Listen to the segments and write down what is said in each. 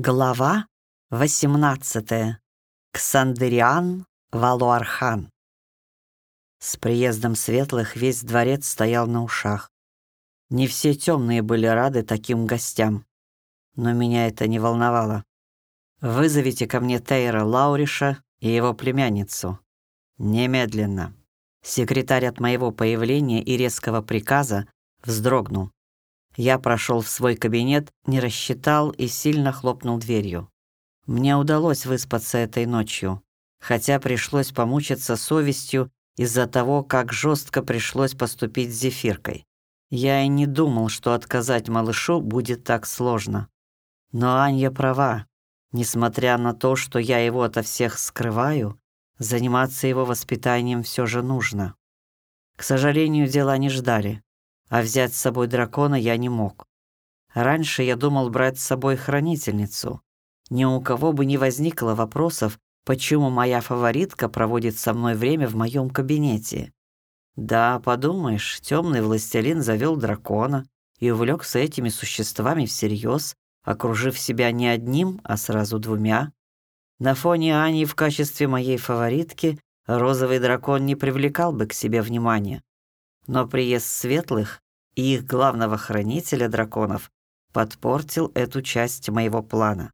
Глава 18. Ксандериан Валуархан. С приездом светлых весь дворец стоял на ушах. Не все темные были рады таким гостям. Но меня это не волновало. «Вызовите ко мне Тейра Лауриша и его племянницу. Немедленно». Секретарь от моего появления и резкого приказа вздрогнул. Я прошел в свой кабинет, не рассчитал и сильно хлопнул дверью. Мне удалось выспаться этой ночью, хотя пришлось помучиться совестью из-за того, как жестко пришлось поступить с зефиркой. Я и не думал, что отказать малышу будет так сложно. Но Анья права. Несмотря на то, что я его ото всех скрываю, заниматься его воспитанием все же нужно. К сожалению, дела не ждали а взять с собой дракона я не мог. Раньше я думал брать с собой хранительницу. Ни у кого бы не возникло вопросов, почему моя фаворитка проводит со мной время в моем кабинете. Да, подумаешь, темный властелин завел дракона и увлекся этими существами всерьез, окружив себя не одним, а сразу двумя. На фоне Ани в качестве моей фаворитки розовый дракон не привлекал бы к себе внимания. Но приезд светлых и их главного хранителя драконов подпортил эту часть моего плана.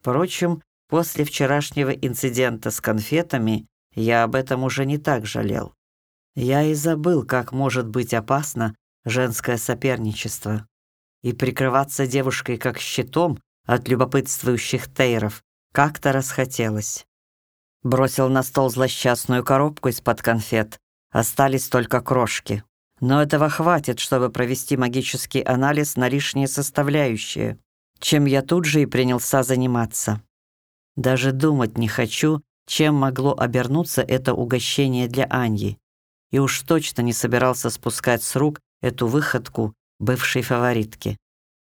Впрочем, после вчерашнего инцидента с конфетами я об этом уже не так жалел. Я и забыл, как может быть опасно женское соперничество. И прикрываться девушкой как щитом от любопытствующих тейров как-то расхотелось. Бросил на стол злосчастную коробку из-под конфет, Остались только крошки. Но этого хватит, чтобы провести магический анализ на лишние составляющие, чем я тут же и принялся заниматься. Даже думать не хочу, чем могло обернуться это угощение для Аньи. И уж точно не собирался спускать с рук эту выходку бывшей фаворитки.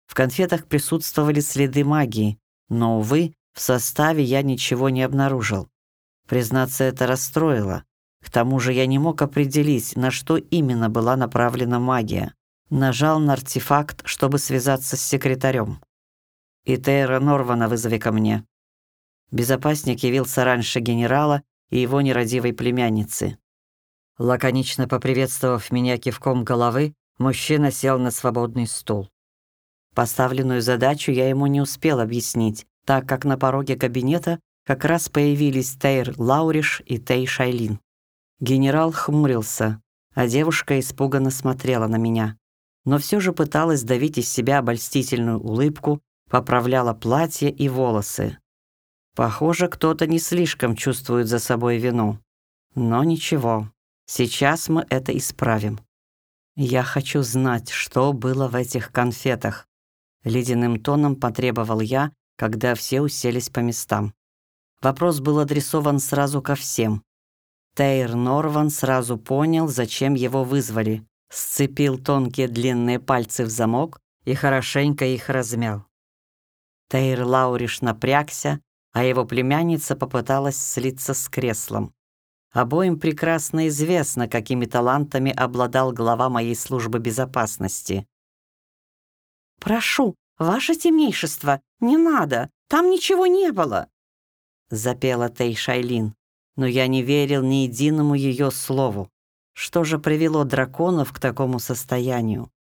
В конфетах присутствовали следы магии, но, увы, в составе я ничего не обнаружил. Признаться, это расстроило. К тому же я не мог определить, на что именно была направлена магия. Нажал на артефакт, чтобы связаться с секретарем. «И Тейра Норвана вызови ко мне». Безопасник явился раньше генерала и его нерадивой племянницы. Лаконично поприветствовав меня кивком головы, мужчина сел на свободный стул. Поставленную задачу я ему не успел объяснить, так как на пороге кабинета как раз появились Тейр Лауриш и Тей Шайлин. Генерал хмурился, а девушка испуганно смотрела на меня. Но все же пыталась давить из себя обольстительную улыбку, поправляла платье и волосы. Похоже, кто-то не слишком чувствует за собой вину. Но ничего, сейчас мы это исправим. Я хочу знать, что было в этих конфетах. Ледяным тоном потребовал я, когда все уселись по местам. Вопрос был адресован сразу ко всем, Тейр Норван сразу понял, зачем его вызвали. Сцепил тонкие длинные пальцы в замок и хорошенько их размял. Тейр Лауриш напрягся, а его племянница попыталась слиться с креслом. Обоим прекрасно известно, какими талантами обладал глава моей службы безопасности. «Прошу, ваше темнейшество, не надо, там ничего не было», — запела Тей Шайлин но я не верил ни единому ее слову. Что же привело драконов к такому состоянию?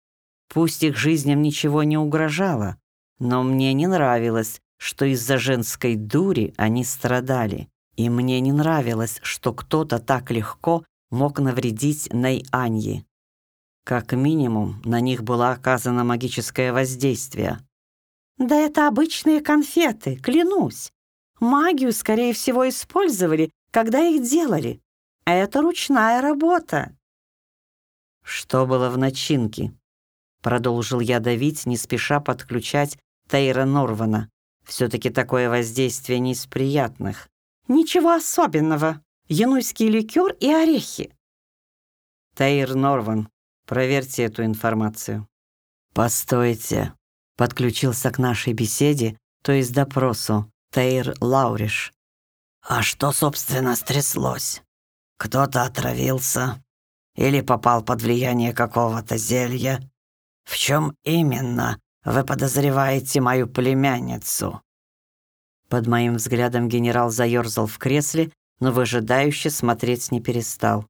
Пусть их жизням ничего не угрожало, но мне не нравилось, что из-за женской дури они страдали. И мне не нравилось, что кто-то так легко мог навредить Ней-Аньи. Как минимум, на них было оказано магическое воздействие. «Да это обычные конфеты, клянусь. Магию, скорее всего, использовали, когда их делали. Это ручная работа». «Что было в начинке?» Продолжил я давить, не спеша подключать Тейра Норвана. Все-таки такое воздействие не из приятных. «Ничего особенного. Януйский ликер и орехи». Тейр Норван, проверьте эту информацию. «Постойте», — подключился к нашей беседе, то есть допросу, Тейр Лауриш. А что, собственно, стряслось? Кто-то отравился? Или попал под влияние какого-то зелья? В чем именно вы подозреваете мою племянницу? Под моим взглядом генерал заерзал в кресле, но выжидающе смотреть не перестал.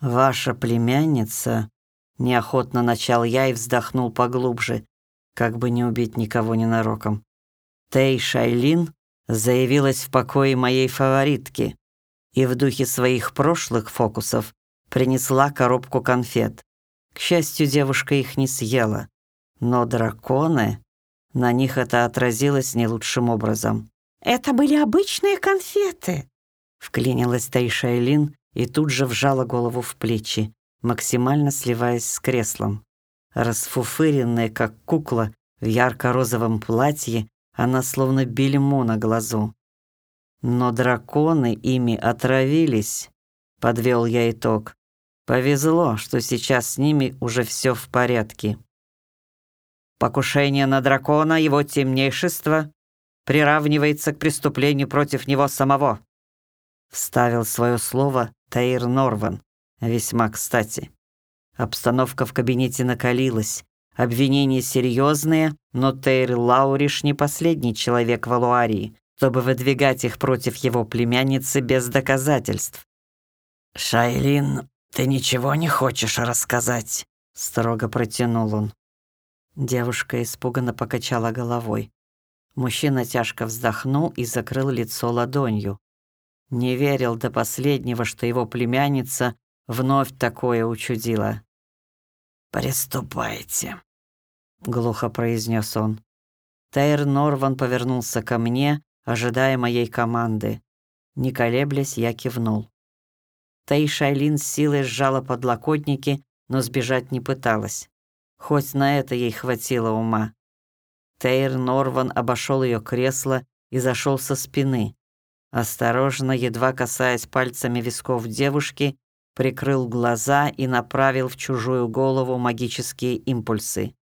«Ваша племянница...» Неохотно начал я и вздохнул поглубже, как бы не убить никого ненароком. Тей Шайлин заявилась в покое моей фаворитки и в духе своих прошлых фокусов принесла коробку конфет. К счастью, девушка их не съела. Но драконы... На них это отразилось не лучшим образом. «Это были обычные конфеты», — вклинилась Тайшайлин и тут же вжала голову в плечи, максимально сливаясь с креслом. Расфуфыренная, как кукла, в ярко-розовом платье, она словно бельмо на глазу. Но драконы ими отравились, подвел я итог. Повезло, что сейчас с ними уже все в порядке. Покушение на дракона его темнейшество приравнивается к преступлению против него самого. Вставил свое слово Таир Норван, весьма кстати. Обстановка в кабинете накалилась. Обвинения серьезные, но Тейр Лауриш не последний человек в Алуарии, чтобы выдвигать их против его племянницы без доказательств. «Шайлин, ты ничего не хочешь рассказать?» — строго протянул он. Девушка испуганно покачала головой. Мужчина тяжко вздохнул и закрыл лицо ладонью. Не верил до последнего, что его племянница вновь такое учудила. «Приступайте», — глухо произнес он. Тайр Норван повернулся ко мне, ожидая моей команды. Не колеблясь, я кивнул. Тай Шайлин с силой сжала подлокотники, но сбежать не пыталась. Хоть на это ей хватило ума. Тейр Норван обошел ее кресло и зашел со спины. Осторожно, едва касаясь пальцами висков девушки, прикрыл глаза и направил в чужую голову магические импульсы.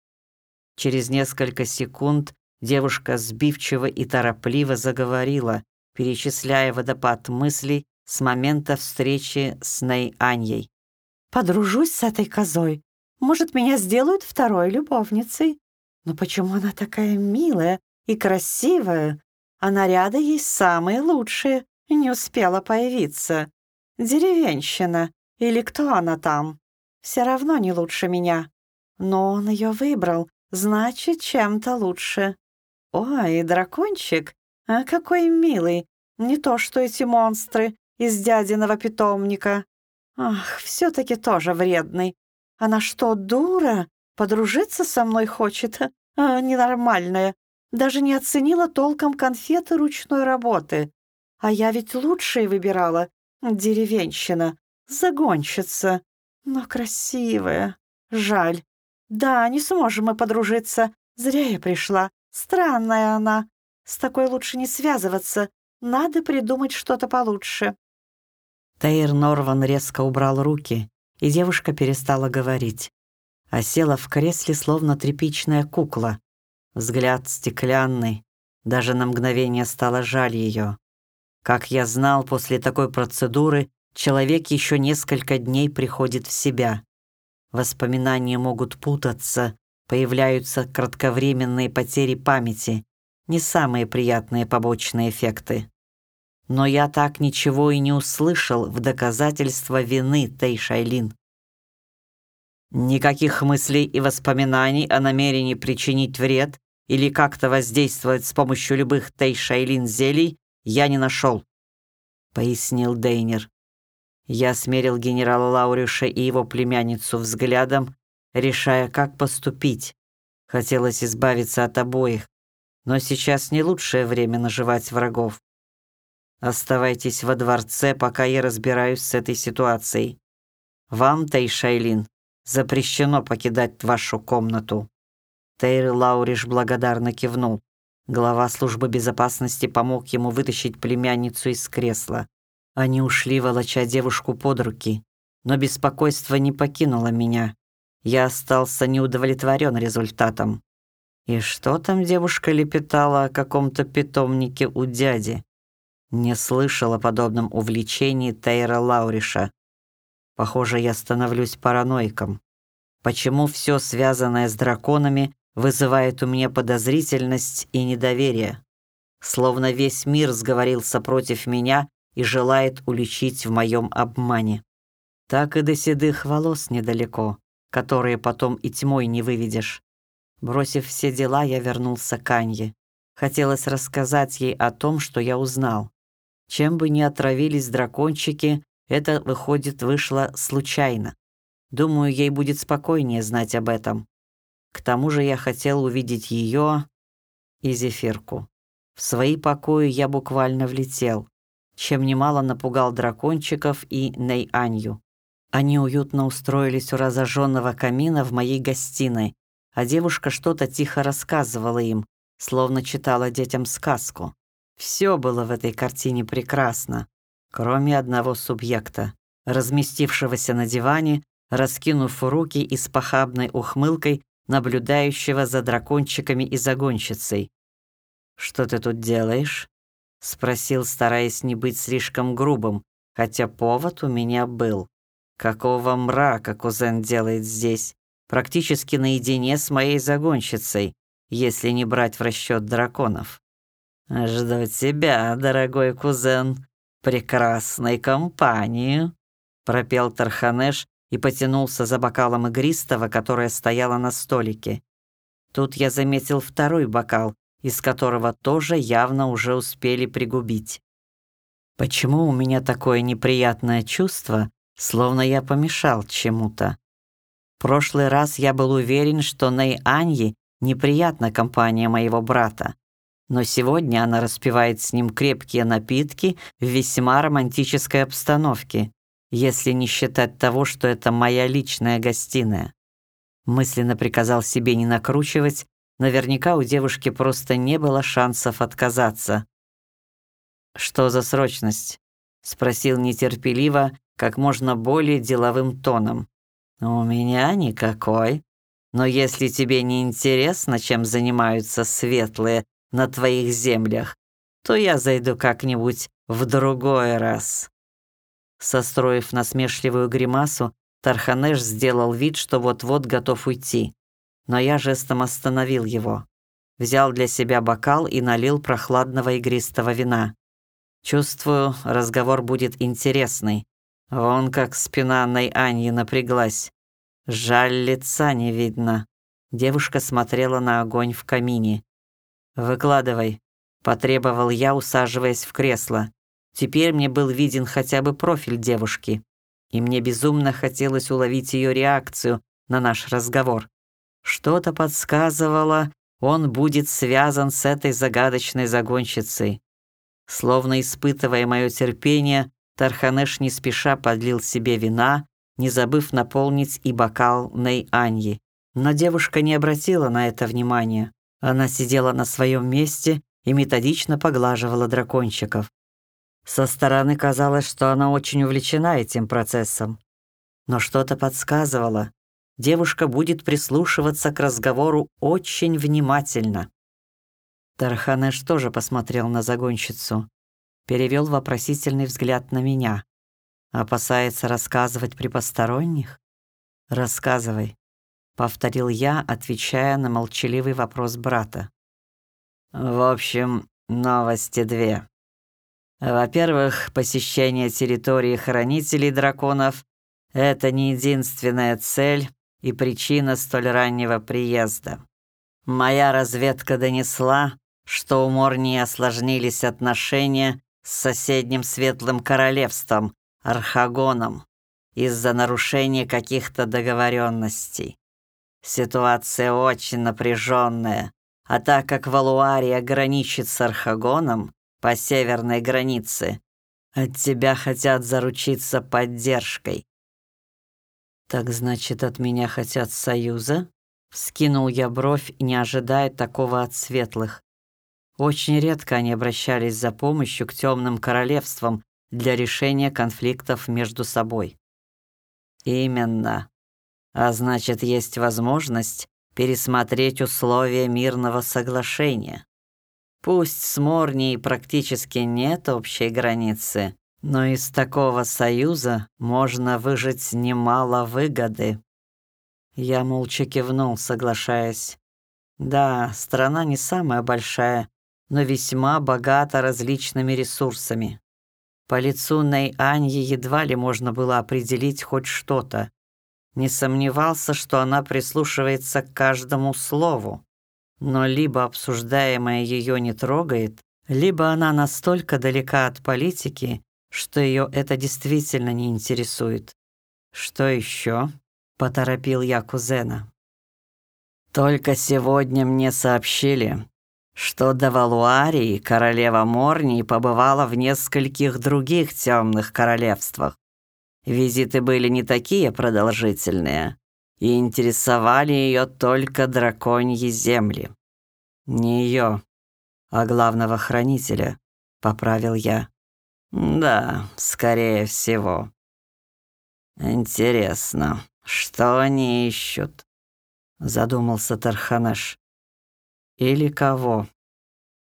Через несколько секунд девушка сбивчиво и торопливо заговорила, перечисляя водопад мыслей с момента встречи с Ней Аньей. «Подружусь с этой козой. Может, меня сделают второй любовницей. Но почему она такая милая и красивая, а наряды ей самые лучшие, не успела появиться? Деревенщина. Или кто она там? Все равно не лучше меня. Но он ее выбрал, значит, чем-то лучше. Ой, дракончик, а какой милый. Не то, что эти монстры из дядиного питомника. Ах, все таки тоже вредный. Она что, дура? Подружиться со мной хочет? А, ненормальная. Даже не оценила толком конфеты ручной работы. А я ведь лучшие выбирала. Деревенщина загонщица, но красивая. Жаль. Да, не сможем мы подружиться. Зря я пришла. Странная она. С такой лучше не связываться. Надо придумать что-то получше». Тейр Норван резко убрал руки, и девушка перестала говорить. А села в кресле, словно тряпичная кукла. Взгляд стеклянный. Даже на мгновение стало жаль ее. Как я знал, после такой процедуры человек еще несколько дней приходит в себя. Воспоминания могут путаться, появляются кратковременные потери памяти, не самые приятные побочные эффекты. Но я так ничего и не услышал в доказательство вины Тейшайлин. Никаких мыслей и воспоминаний о намерении причинить вред или как-то воздействовать с помощью любых Тейшайлин зелий я не нашел, пояснил Дейнер. Я смерил генерала Лауриша и его племянницу взглядом, решая, как поступить. Хотелось избавиться от обоих, но сейчас не лучшее время наживать врагов. Оставайтесь во дворце, пока я разбираюсь с этой ситуацией. Вам, Тейшайлин, запрещено покидать вашу комнату». Тейр Лауриш благодарно кивнул. Глава службы безопасности помог ему вытащить племянницу из кресла. Они ушли, волоча девушку под руки. Но беспокойство не покинуло меня. Я остался неудовлетворен результатом. И что там девушка лепетала о каком-то питомнике у дяди? Не слышал о подобном увлечении Тейра Лауриша. Похоже, я становлюсь параноиком. Почему все связанное с драконами вызывает у меня подозрительность и недоверие? словно весь мир сговорился против меня и желает уличить в моем обмане. Так и до седых волос недалеко, которые потом и тьмой не выведешь. Бросив все дела, я вернулся к Анье. Хотелось рассказать ей о том, что я узнал. Чем бы ни отравились дракончики, это, выходит, вышло случайно. Думаю, ей будет спокойнее знать об этом. К тому же я хотел увидеть ее и Зефирку. В свои покои я буквально влетел, чем немало напугал дракончиков и Ней-Анью. Они уютно устроились у разожженного камина в моей гостиной, а девушка что-то тихо рассказывала им, словно читала детям сказку. Все было в этой картине прекрасно, кроме одного субъекта, разместившегося на диване, раскинув руки и с похабной ухмылкой, наблюдающего за дракончиками и загонщицей. «Что ты тут делаешь?» — спросил, стараясь не быть слишком грубым, хотя повод у меня был. «Какого мрака кузен делает здесь? Практически наедине с моей загонщицей, если не брать в расчет драконов». «Жду тебя, дорогой кузен, прекрасной компании», — пропел Тарханеш и потянулся за бокалом игристого, которое стояло на столике. Тут я заметил второй бокал, из которого тоже явно уже успели пригубить. Почему у меня такое неприятное чувство, словно я помешал чему-то? Прошлый раз я был уверен, что Ней Аньи неприятна компания моего брата, но сегодня она распивает с ним крепкие напитки в весьма романтической обстановке, если не считать того, что это моя личная гостиная. Мысленно приказал себе не накручивать Наверняка у девушки просто не было шансов отказаться. «Что за срочность?» — спросил нетерпеливо, как можно более деловым тоном. «У меня никакой. Но если тебе не интересно, чем занимаются светлые на твоих землях, то я зайду как-нибудь в другой раз». Состроив насмешливую гримасу, Тарханеш сделал вид, что вот-вот готов уйти но я жестом остановил его. Взял для себя бокал и налил прохладного игристого вина. Чувствую, разговор будет интересный. Вон как спина Аньи напряглась. Жаль, лица не видно. Девушка смотрела на огонь в камине. «Выкладывай», — потребовал я, усаживаясь в кресло. Теперь мне был виден хотя бы профиль девушки, и мне безумно хотелось уловить ее реакцию на наш разговор. Что-то подсказывало, он будет связан с этой загадочной загонщицей. Словно испытывая мое терпение, Тарханеш не спеша подлил себе вина, не забыв наполнить и бокал Ней-Аньи. Но девушка не обратила на это внимания. Она сидела на своем месте и методично поглаживала дракончиков. Со стороны казалось, что она очень увлечена этим процессом. Но что-то подсказывало, девушка будет прислушиваться к разговору очень внимательно. Тарханеш тоже посмотрел на загонщицу, перевел вопросительный взгляд на меня. Опасается рассказывать при посторонних? Рассказывай, повторил я, отвечая на молчаливый вопрос брата. В общем, новости две. Во-первых, посещение территории хранителей драконов — это не единственная цель, и причина столь раннего приезда. Моя разведка донесла, что у Морнии осложнились отношения с соседним Светлым Королевством, Архагоном, из-за нарушения каких-то договоренностей. Ситуация очень напряженная, а так как Валуария граничит с Архагоном по северной границе, от тебя хотят заручиться поддержкой. «Так значит, от меня хотят союза?» Вскинул я бровь, не ожидая такого от светлых. Очень редко они обращались за помощью к темным королевствам для решения конфликтов между собой. Именно. А значит, есть возможность пересмотреть условия мирного соглашения. Пусть с Морнией практически нет общей границы, но из такого союза можно выжить немало выгоды. Я молча кивнул, соглашаясь. Да, страна не самая большая, но весьма богата различными ресурсами. По лицу Ней Аньи едва ли можно было определить хоть что-то. Не сомневался, что она прислушивается к каждому слову. Но либо обсуждаемое ее не трогает, либо она настолько далека от политики, что ее это действительно не интересует. «Что еще?» — поторопил я кузена. «Только сегодня мне сообщили, что до Валуарии королева Морнии побывала в нескольких других темных королевствах. Визиты были не такие продолжительные и интересовали ее только драконьи земли. Не ее, а главного хранителя, поправил я. Да, скорее всего. Интересно, что они ищут? Задумался Тарханаш. Или кого?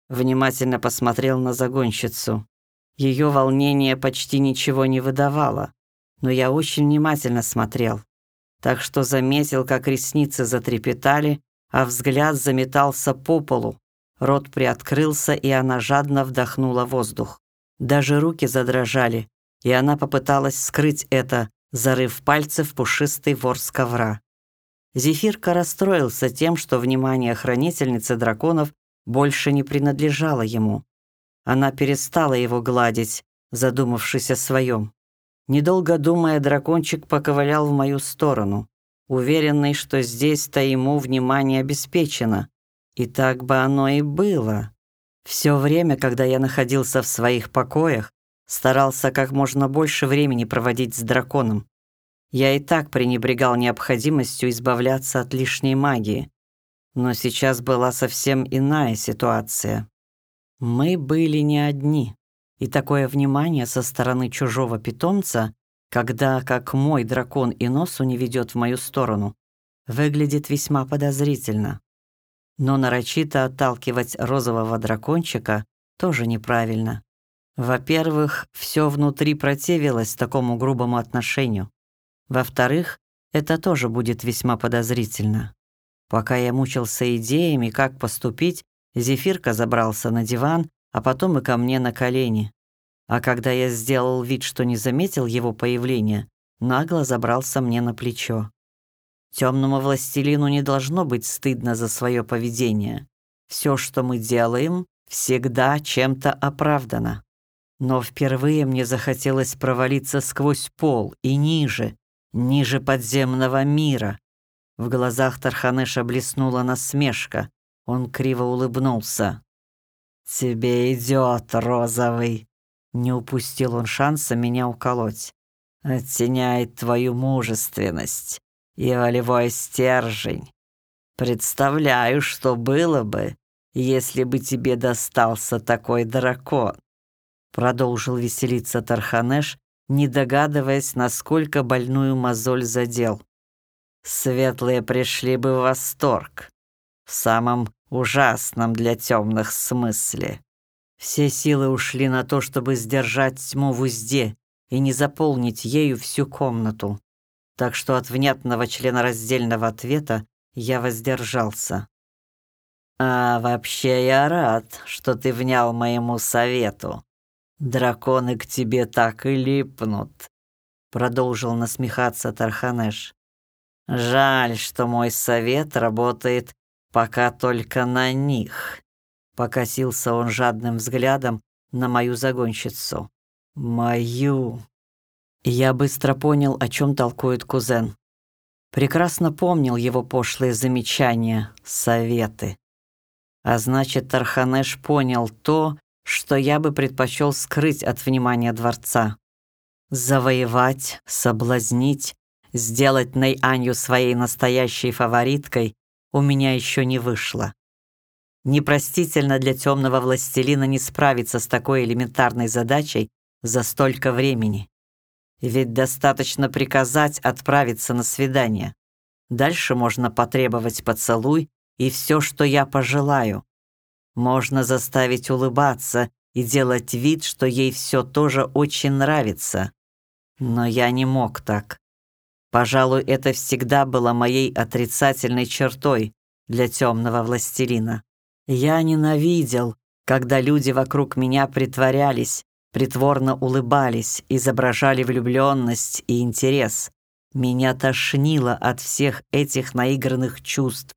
Внимательно посмотрел на загонщицу. Ее волнение почти ничего не выдавало, но я очень внимательно смотрел, так что заметил, как ресницы затрепетали, а взгляд заметался по полу. Рот приоткрылся, и она жадно вдохнула воздух. Даже руки задрожали, и она попыталась скрыть это, зарыв пальцы в пушистый ворс ковра. Зефирка расстроился тем, что внимание хранительницы драконов больше не принадлежало ему. Она перестала его гладить, задумавшись о своем. Недолго думая, дракончик поковылял в мою сторону, уверенный, что здесь-то ему внимание обеспечено. И так бы оно и было. Все время, когда я находился в своих покоях, старался как можно больше времени проводить с драконом, я и так пренебрегал необходимостью избавляться от лишней магии. Но сейчас была совсем иная ситуация. Мы были не одни, и такое внимание со стороны чужого питомца, когда как мой дракон и носу не ведет в мою сторону, выглядит весьма подозрительно. Но нарочито отталкивать розового дракончика тоже неправильно. Во-первых, все внутри противилось такому грубому отношению. Во-вторых, это тоже будет весьма подозрительно. Пока я мучился идеями, как поступить, Зефирка забрался на диван, а потом и ко мне на колени. А когда я сделал вид, что не заметил его появления, нагло забрался мне на плечо. Темному властелину не должно быть стыдно за свое поведение. Все, что мы делаем, всегда чем-то оправдано. Но впервые мне захотелось провалиться сквозь пол и ниже, ниже подземного мира. В глазах Тарханеша блеснула насмешка. Он криво улыбнулся. «Тебе идет, розовый!» Не упустил он шанса меня уколоть. «Оттеняет твою мужественность и волевой стержень. Представляю, что было бы, если бы тебе достался такой дракон!» Продолжил веселиться Тарханеш, не догадываясь, насколько больную мозоль задел. Светлые пришли бы в восторг, в самом ужасном для темных смысле. Все силы ушли на то, чтобы сдержать тьму в узде и не заполнить ею всю комнату. Так что от внятного членораздельного ответа я воздержался. «А вообще я рад, что ты внял моему совету», «Драконы к тебе так и липнут», — продолжил насмехаться Тарханеш. «Жаль, что мой совет работает пока только на них», — покосился он жадным взглядом на мою загонщицу. «Мою». Я быстро понял, о чем толкует кузен. Прекрасно помнил его пошлые замечания, советы. А значит, Тарханеш понял то, что я бы предпочел скрыть от внимания дворца. Завоевать, соблазнить, сделать Ней-Анью своей настоящей фавориткой у меня еще не вышло. Непростительно для темного властелина не справиться с такой элементарной задачей за столько времени. Ведь достаточно приказать отправиться на свидание. Дальше можно потребовать поцелуй и все, что я пожелаю. Можно заставить улыбаться и делать вид, что ей все тоже очень нравится. Но я не мог так. Пожалуй, это всегда было моей отрицательной чертой для темного властелина. Я ненавидел, когда люди вокруг меня притворялись, притворно улыбались, изображали влюбленность и интерес. Меня тошнило от всех этих наигранных чувств,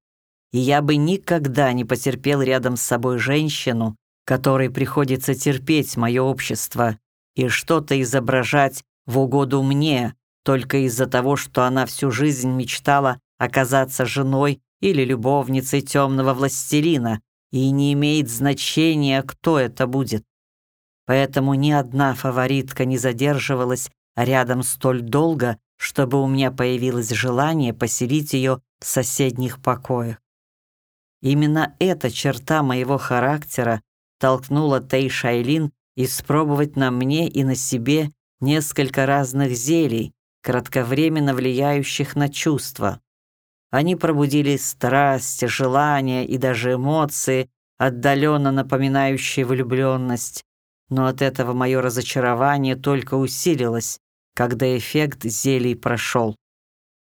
и я бы никогда не потерпел рядом с собой женщину, которой приходится терпеть мое общество и что-то изображать в угоду мне, только из-за того, что она всю жизнь мечтала оказаться женой или любовницей темного властелина, и не имеет значения, кто это будет. Поэтому ни одна фаворитка не задерживалась рядом столь долго, чтобы у меня появилось желание поселить ее в соседних покоях. Именно эта черта моего характера толкнула Тей Шайлин испробовать на мне и на себе несколько разных зелий, кратковременно влияющих на чувства. Они пробудили страсть, желания и даже эмоции, отдаленно напоминающие влюбленность. Но от этого мое разочарование только усилилось, когда эффект зелий прошел.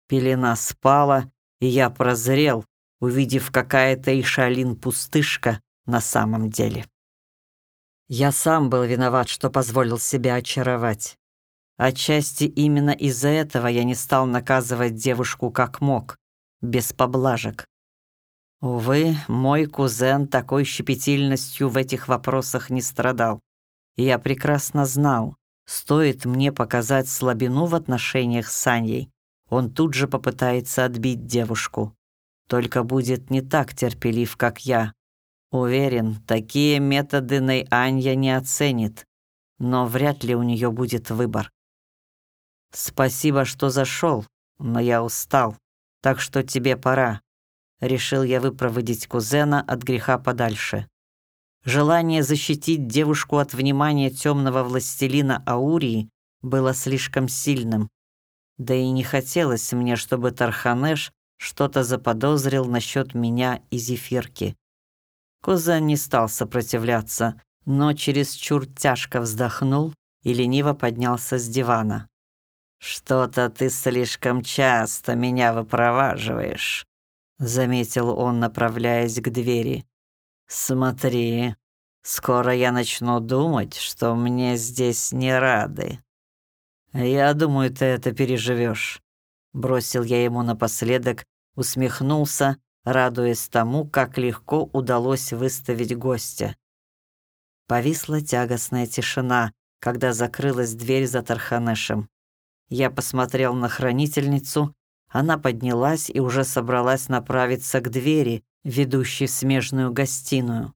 Пелена спала, и я прозрел, увидев какая-то Ишалин-пустышка на самом деле. Я сам был виноват, что позволил себя очаровать. Отчасти именно из-за этого я не стал наказывать девушку как мог, без поблажек. Увы, мой кузен такой щепетильностью в этих вопросах не страдал. И я прекрасно знал, стоит мне показать слабину в отношениях с Саней, он тут же попытается отбить девушку. Только будет не так терпелив, как я. Уверен, такие методы Нэй не оценит, но вряд ли у нее будет выбор. Спасибо, что зашел, но я устал, так что тебе пора. Решил я выпроводить кузена от греха подальше. Желание защитить девушку от внимания темного властелина Аурии было слишком сильным. Да и не хотелось мне, чтобы Тарханеш что-то заподозрил насчет меня и Зефирки. Кузен не стал сопротивляться, но чересчур тяжко вздохнул и лениво поднялся с дивана. «Что-то ты слишком часто меня выпроваживаешь», — заметил он, направляясь к двери. «Смотри, скоро я начну думать, что мне здесь не рады». «Я думаю, ты это переживешь», — бросил я ему напоследок, усмехнулся, радуясь тому, как легко удалось выставить гостя. Повисла тягостная тишина, когда закрылась дверь за Тарханешем. Я посмотрел на хранительницу, она поднялась и уже собралась направиться к двери, ведущей в смежную гостиную.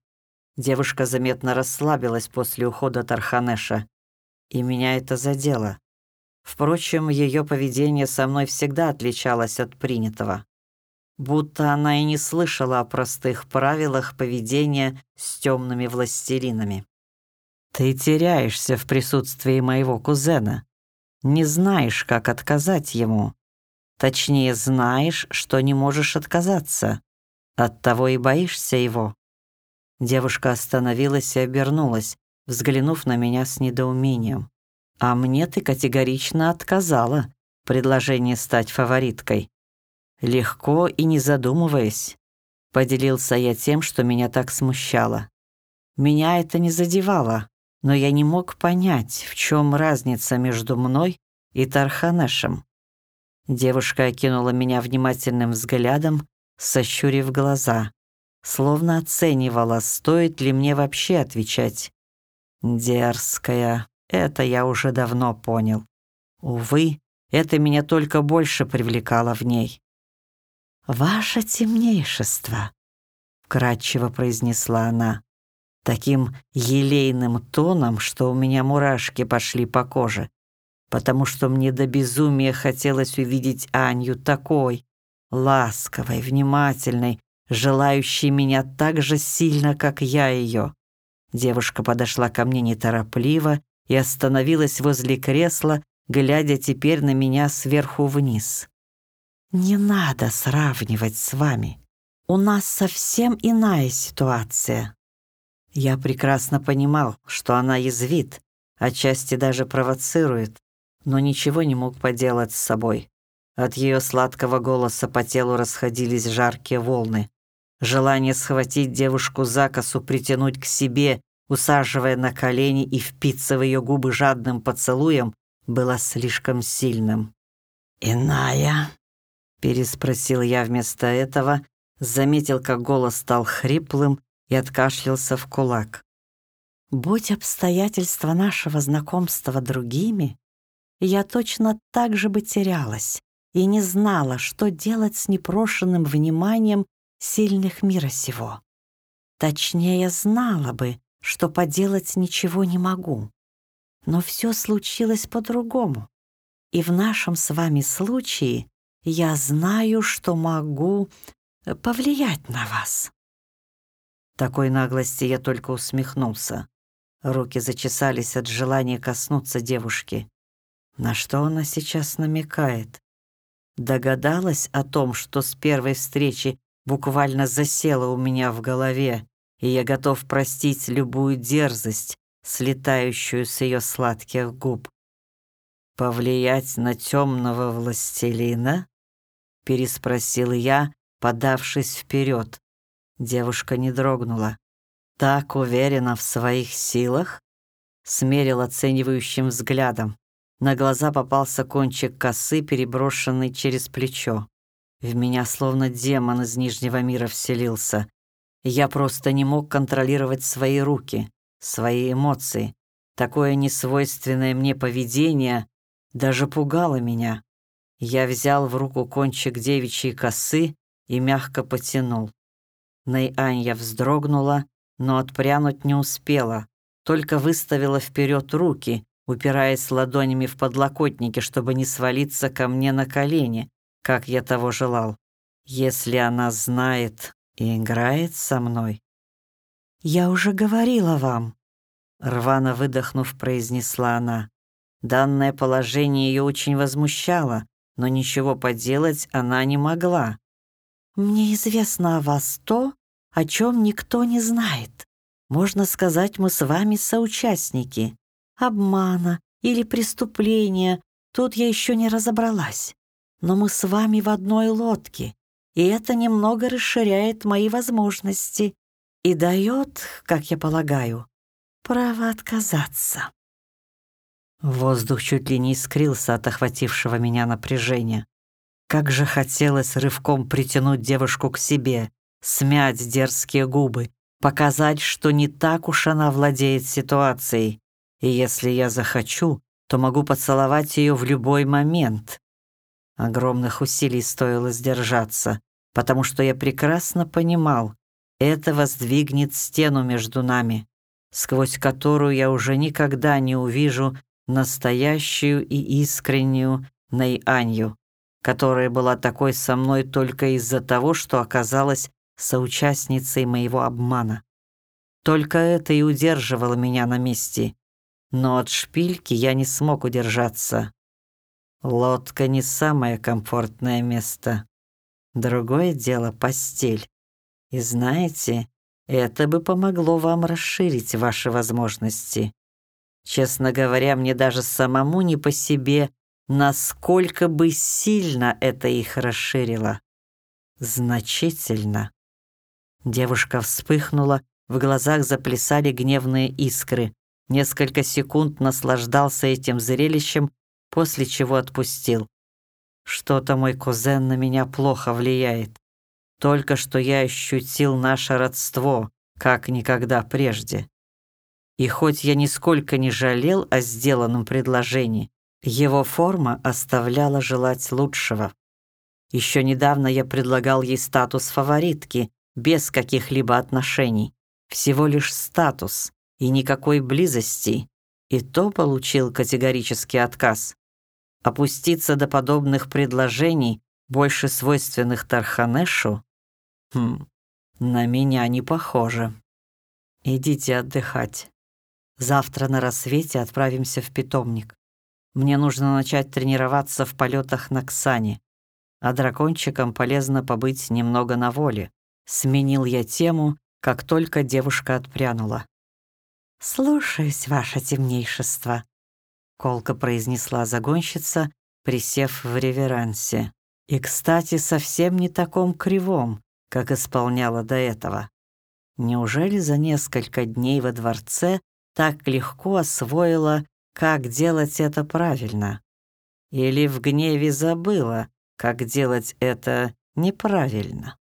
Девушка заметно расслабилась после ухода Тарханеша, и меня это задело. Впрочем, ее поведение со мной всегда отличалось от принятого. Будто она и не слышала о простых правилах поведения с темными властелинами. «Ты теряешься в присутствии моего кузена. Не знаешь, как отказать ему», Точнее, знаешь, что не можешь отказаться. Оттого и боишься его». Девушка остановилась и обернулась, взглянув на меня с недоумением. «А мне ты категорично отказала предложение стать фавориткой. Легко и не задумываясь. Поделился я тем, что меня так смущало. Меня это не задевало, но я не мог понять, в чем разница между мной и Тарханешем. Девушка окинула меня внимательным взглядом, сощурив глаза, словно оценивала, стоит ли мне вообще отвечать. Дерзкая, это я уже давно понял. Увы, это меня только больше привлекало в ней. «Ваше темнейшество», — вкратчиво произнесла она, таким елейным тоном, что у меня мурашки пошли по коже потому что мне до безумия хотелось увидеть Аню такой, ласковой, внимательной, желающей меня так же сильно, как я ее. Девушка подошла ко мне неторопливо и остановилась возле кресла, глядя теперь на меня сверху вниз. «Не надо сравнивать с вами. У нас совсем иная ситуация». Я прекрасно понимал, что она язвит, отчасти даже провоцирует, но ничего не мог поделать с собой. От ее сладкого голоса по телу расходились жаркие волны. Желание схватить девушку за косу, притянуть к себе, усаживая на колени и впиться в ее губы жадным поцелуем, было слишком сильным. «Иная?» — переспросил я вместо этого, заметил, как голос стал хриплым и откашлялся в кулак. «Будь обстоятельства нашего знакомства другими, я точно так же бы терялась и не знала, что делать с непрошенным вниманием сильных мира сего. Точнее, знала бы, что поделать ничего не могу. Но все случилось по-другому. И в нашем с вами случае я знаю, что могу э, повлиять на вас. Такой наглости я только усмехнулся. Руки зачесались от желания коснуться девушки. На что она сейчас намекает? Догадалась о том, что с первой встречи буквально засела у меня в голове, и я готов простить любую дерзость, слетающую с ее сладких губ. «Повлиять на темного властелина?» — переспросил я, подавшись вперед. Девушка не дрогнула. «Так уверена в своих силах?» — смерил оценивающим взглядом. На глаза попался кончик косы, переброшенный через плечо. В меня словно демон из Нижнего мира вселился. Я просто не мог контролировать свои руки, свои эмоции. Такое несвойственное мне поведение даже пугало меня. Я взял в руку кончик девичьей косы и мягко потянул. Нэй-Анья вздрогнула, но отпрянуть не успела, только выставила вперед руки, упираясь ладонями в подлокотники, чтобы не свалиться ко мне на колени, как я того желал. Если она знает и играет со мной. «Я уже говорила вам», — рвано выдохнув, произнесла она. Данное положение ее очень возмущало, но ничего поделать она не могла. «Мне известно о вас то, о чем никто не знает. Можно сказать, мы с вами соучастники обмана или преступления, тут я еще не разобралась. Но мы с вами в одной лодке, и это немного расширяет мои возможности и дает, как я полагаю, право отказаться. Воздух чуть ли не искрился от охватившего меня напряжения. Как же хотелось рывком притянуть девушку к себе, смять дерзкие губы, показать, что не так уж она владеет ситуацией, и если я захочу, то могу поцеловать ее в любой момент. Огромных усилий стоило сдержаться, потому что я прекрасно понимал, это воздвигнет стену между нами, сквозь которую я уже никогда не увижу настоящую и искреннюю Найанью, которая была такой со мной только из-за того, что оказалась соучастницей моего обмана. Только это и удерживало меня на месте, но от шпильки я не смог удержаться. Лодка не самое комфортное место. Другое дело — постель. И знаете, это бы помогло вам расширить ваши возможности. Честно говоря, мне даже самому не по себе, насколько бы сильно это их расширило. Значительно. Девушка вспыхнула, в глазах заплясали гневные искры несколько секунд наслаждался этим зрелищем, после чего отпустил. Что-то мой кузен на меня плохо влияет. Только что я ощутил наше родство, как никогда прежде. И хоть я нисколько не жалел о сделанном предложении, его форма оставляла желать лучшего. Еще недавно я предлагал ей статус фаворитки, без каких-либо отношений. Всего лишь статус, и никакой близости, и то получил категорический отказ. Опуститься до подобных предложений, больше свойственных Тарханешу, хм, на меня не похоже. Идите отдыхать. Завтра на рассвете отправимся в питомник. Мне нужно начать тренироваться в полетах на Ксане, а дракончикам полезно побыть немного на воле. Сменил я тему, как только девушка отпрянула. «Слушаюсь, ваше темнейшество», — колко произнесла загонщица, присев в реверансе. И, кстати, совсем не таком кривом, как исполняла до этого. Неужели за несколько дней во дворце так легко освоила, как делать это правильно? Или в гневе забыла, как делать это неправильно?